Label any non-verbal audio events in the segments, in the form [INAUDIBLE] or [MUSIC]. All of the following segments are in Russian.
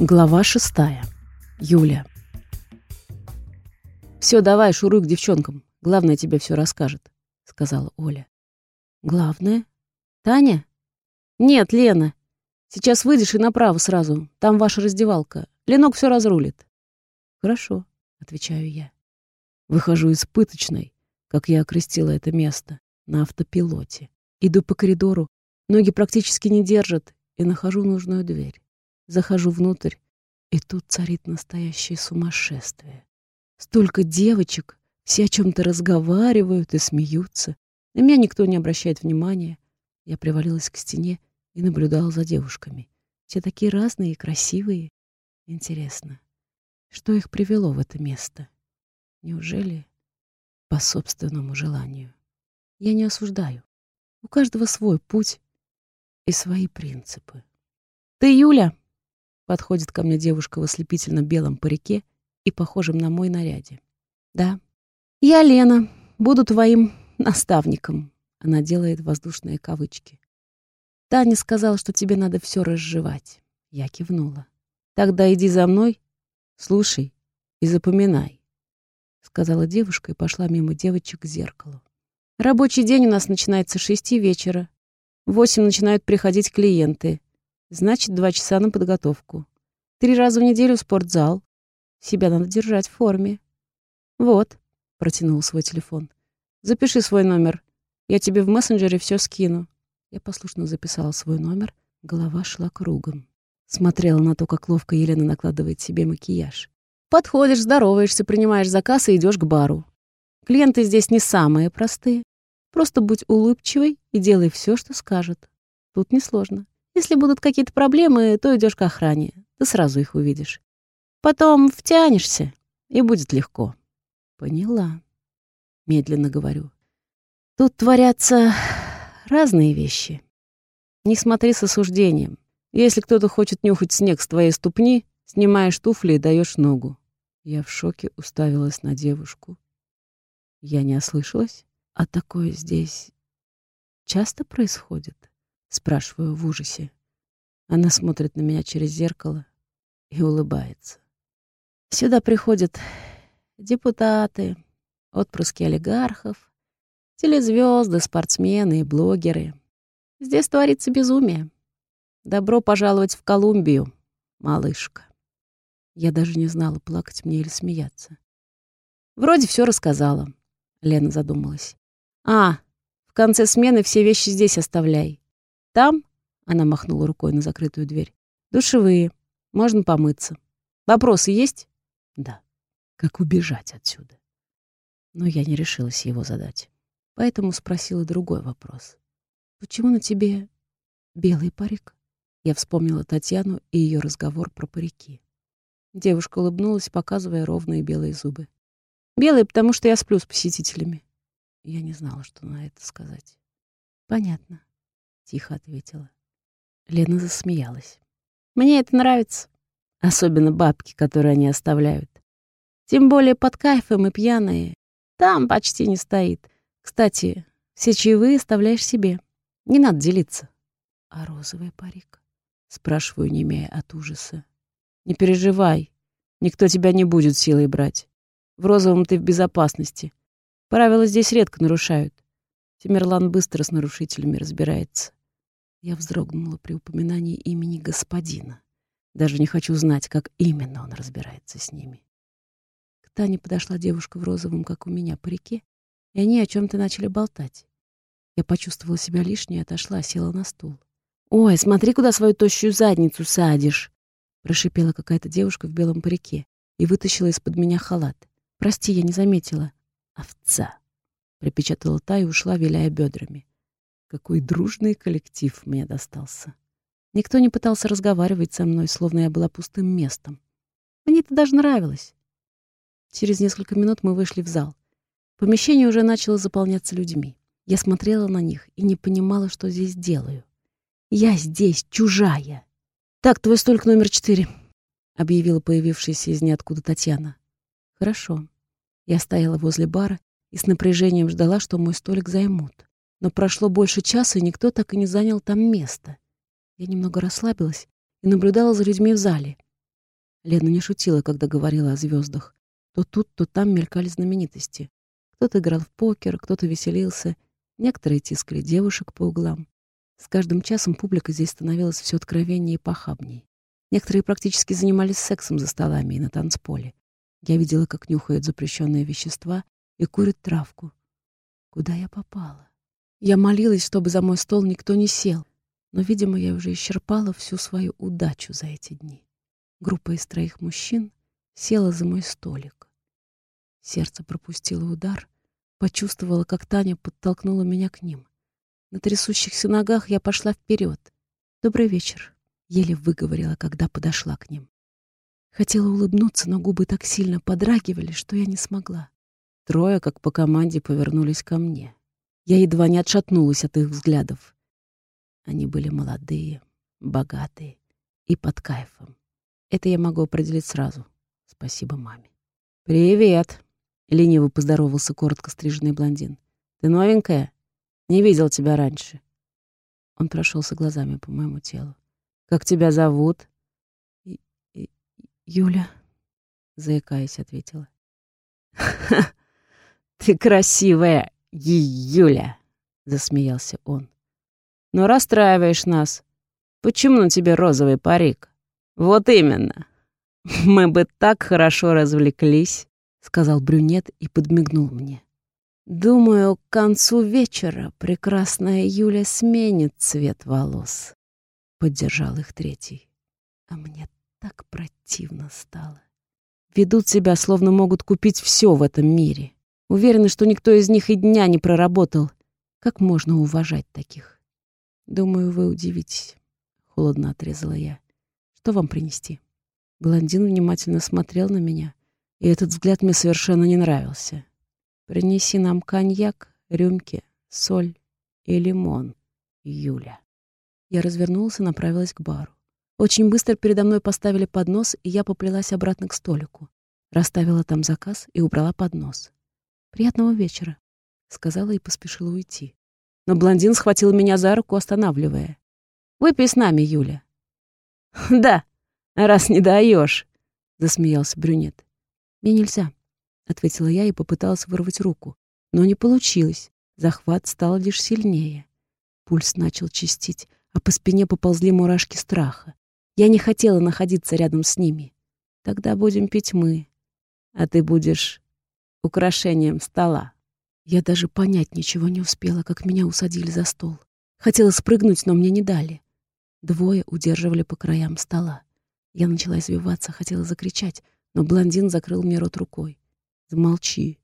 Глава шестая. Юля. «Все, давай, шуруй к девчонкам. Главное тебе все расскажет», — сказала Оля. «Главное? Таня?» «Нет, Лена. Сейчас выйдешь и направо сразу. Там ваша раздевалка. Ленок все разрулит». «Хорошо», — отвечаю я. Выхожу из пыточной, как я окрестила это место, на автопилоте. Иду по коридору, ноги практически не держат, и нахожу нужную дверь. Захожу внутрь, и тут царит настоящее сумасшествие. Столько девочек, все о чем-то разговаривают и смеются. На меня никто не обращает внимания. Я привалилась к стене и наблюдала за девушками. Все такие разные и красивые. Интересно, что их привело в это место? Неужели по собственному желанию? Я не осуждаю. У каждого свой путь и свои принципы. «Ты Юля?» Подходит ко мне девушка в ослепительно белом парике и похожем на мой наряде. «Да». «Я Лена. Буду твоим наставником». Она делает воздушные кавычки. «Таня сказала, что тебе надо все разжевать». Я кивнула. «Тогда иди за мной, слушай и запоминай», — сказала девушка и пошла мимо девочек к зеркалу. «Рабочий день у нас начинается с шести вечера. В восемь начинают приходить клиенты. Значит, два часа на подготовку. Три раза в неделю спортзал. Себя надо держать в форме. Вот, протянул свой телефон. Запиши свой номер. Я тебе в мессенджере все скину. Я послушно записала свой номер. Голова шла кругом. Смотрела на то, как ловко Елена накладывает себе макияж. Подходишь, здороваешься, принимаешь заказ и идешь к бару. Клиенты здесь не самые простые. Просто будь улыбчивой и делай все, что скажет. Тут несложно. Если будут какие-то проблемы, то идешь к охране. Ты сразу их увидишь. Потом втянешься, и будет легко. Поняла. Медленно говорю. Тут творятся разные вещи. Не смотри с осуждением. Если кто-то хочет нюхать снег с твоей ступни, снимаешь туфли и даешь ногу. Я в шоке уставилась на девушку. Я не ослышалась? А такое здесь часто происходит? Спрашиваю в ужасе. Она смотрит на меня через зеркало и улыбается. Сюда приходят депутаты, отпрыски олигархов, телезвезды, спортсмены и блогеры. Здесь творится безумие. Добро пожаловать в Колумбию, малышка. Я даже не знала, плакать мне или смеяться. Вроде все рассказала. Лена задумалась. А, в конце смены все вещи здесь оставляй. Там, она махнула рукой на закрытую дверь, душевые, можно помыться. Вопросы есть? Да. Как убежать отсюда? Но я не решилась его задать. Поэтому спросила другой вопрос. Почему на тебе белый парик? Я вспомнила Татьяну и ее разговор про парики. Девушка улыбнулась, показывая ровные белые зубы. Белый, потому что я сплю с посетителями. Я не знала, что на это сказать. Понятно тихо ответила. Лена засмеялась. Мне это нравится. Особенно бабки, которые они оставляют. Тем более под кайфом и пьяные. Там почти не стоит. Кстати, все чаевые оставляешь себе. Не надо делиться. А розовый парик? Спрашиваю, не имея от ужаса. Не переживай. Никто тебя не будет силой брать. В розовом ты в безопасности. Правила здесь редко нарушают. Тимерлан быстро с нарушителями разбирается. Я вздрогнула при упоминании имени господина. Даже не хочу знать, как именно он разбирается с ними. К Тане подошла девушка в розовом, как у меня, парике, и они о чем-то начали болтать. Я почувствовала себя лишней отошла, села на стул. «Ой, смотри, куда свою тощую задницу садишь!» Прошипела какая-то девушка в белом парике и вытащила из-под меня халат. «Прости, я не заметила». «Овца!» — припечатала та и ушла, виляя бедрами. Какой дружный коллектив мне достался. Никто не пытался разговаривать со мной, словно я была пустым местом. Мне это даже нравилось. Через несколько минут мы вышли в зал. Помещение уже начало заполняться людьми. Я смотрела на них и не понимала, что здесь делаю. Я здесь чужая. «Так, твой столик номер четыре», — объявила появившаяся из ниоткуда Татьяна. «Хорошо». Я стояла возле бара и с напряжением ждала, что мой столик займут. Но прошло больше часа, и никто так и не занял там место. Я немного расслабилась и наблюдала за людьми в зале. Лена не шутила, когда говорила о звездах. То тут, то там мелькали знаменитости. Кто-то играл в покер, кто-то веселился, некоторые тискали девушек по углам. С каждым часом публика здесь становилась все откровеннее и похабней. Некоторые практически занимались сексом за столами и на танцполе. Я видела, как нюхают запрещенные вещества и курят травку. Куда я попала? Я молилась, чтобы за мой стол никто не сел, но, видимо, я уже исчерпала всю свою удачу за эти дни. Группа из троих мужчин села за мой столик. Сердце пропустило удар, почувствовала, как Таня подтолкнула меня к ним. На трясущихся ногах я пошла вперед. «Добрый вечер», — еле выговорила, когда подошла к ним. Хотела улыбнуться, но губы так сильно подрагивали, что я не смогла. Трое, как по команде, повернулись ко мне. Я едва не отшатнулась от их взглядов. Они были молодые, богатые и под кайфом. Это я могу определить сразу. Спасибо маме. «Привет!» — лениво поздоровался коротко стриженный блондин. «Ты новенькая? Не видел тебя раньше». Он прошелся глазами по моему телу. «Как тебя зовут?» «Юля», — заикаясь, ответила. «Ха, [LAUGHS] ты красивая, Юля!» — засмеялся он. «Но расстраиваешь нас. Почему на тебе розовый парик?» «Вот именно. [LAUGHS] Мы бы так хорошо развлеклись», — сказал брюнет и подмигнул мне. «Думаю, к концу вечера прекрасная Юля сменит цвет волос», — поддержал их третий. А мне так противно стало. Ведут себя, словно могут купить все в этом мире. Уверены, что никто из них и дня не проработал. Как можно уважать таких? Думаю, вы удивитесь. Холодно отрезала я. Что вам принести? Блондин внимательно смотрел на меня, и этот взгляд мне совершенно не нравился. Принеси нам коньяк, рюмки, соль и лимон, Юля. Я развернулась и направилась к бару. Очень быстро передо мной поставили поднос, и я поплелась обратно к столику. Расставила там заказ и убрала поднос. «Приятного вечера», — сказала и поспешила уйти. Но блондин схватил меня за руку, останавливая. «Выпей с нами, Юля». «Да, раз не даешь, засмеялся брюнет. «Мне нельзя», — ответила я и попыталась вырвать руку. Но не получилось. Захват стал лишь сильнее. Пульс начал чистить, а по спине поползли мурашки страха. Я не хотела находиться рядом с ними. Тогда будем пить мы, а ты будешь украшением стола. Я даже понять ничего не успела, как меня усадили за стол. Хотела спрыгнуть, но мне не дали. Двое удерживали по краям стола. Я начала извиваться, хотела закричать, но блондин закрыл мне рот рукой. «Замолчи.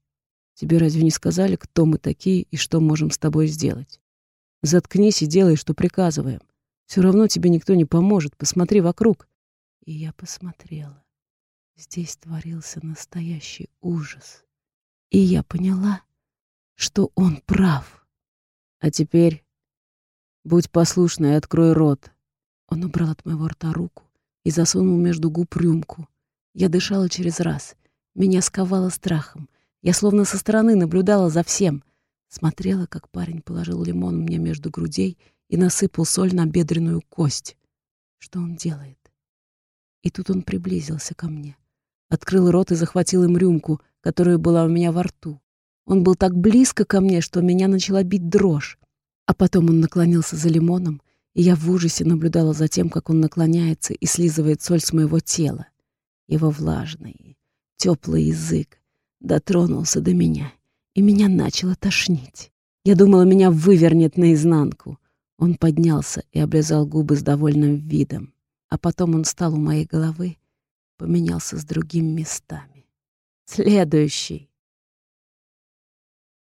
Тебе разве не сказали, кто мы такие и что можем с тобой сделать? Заткнись и делай, что приказываем. Все равно тебе никто не поможет. Посмотри вокруг. И я посмотрела. Здесь творился настоящий ужас. И я поняла, что он прав. А теперь будь послушна и открой рот. Он убрал от моего рта руку и засунул между губ рюмку. Я дышала через раз. Меня сковало страхом. Я словно со стороны наблюдала за всем. Смотрела, как парень положил лимон мне между грудей — и насыпал соль на бедренную кость. Что он делает? И тут он приблизился ко мне. Открыл рот и захватил им рюмку, которая была у меня во рту. Он был так близко ко мне, что меня начала бить дрожь. А потом он наклонился за лимоном, и я в ужасе наблюдала за тем, как он наклоняется и слизывает соль с моего тела. Его влажный, теплый язык дотронулся до меня, и меня начало тошнить. Я думала, меня вывернет наизнанку. Он поднялся и облизал губы с довольным видом, а потом он встал у моей головы, поменялся с другими местами. «Следующий!»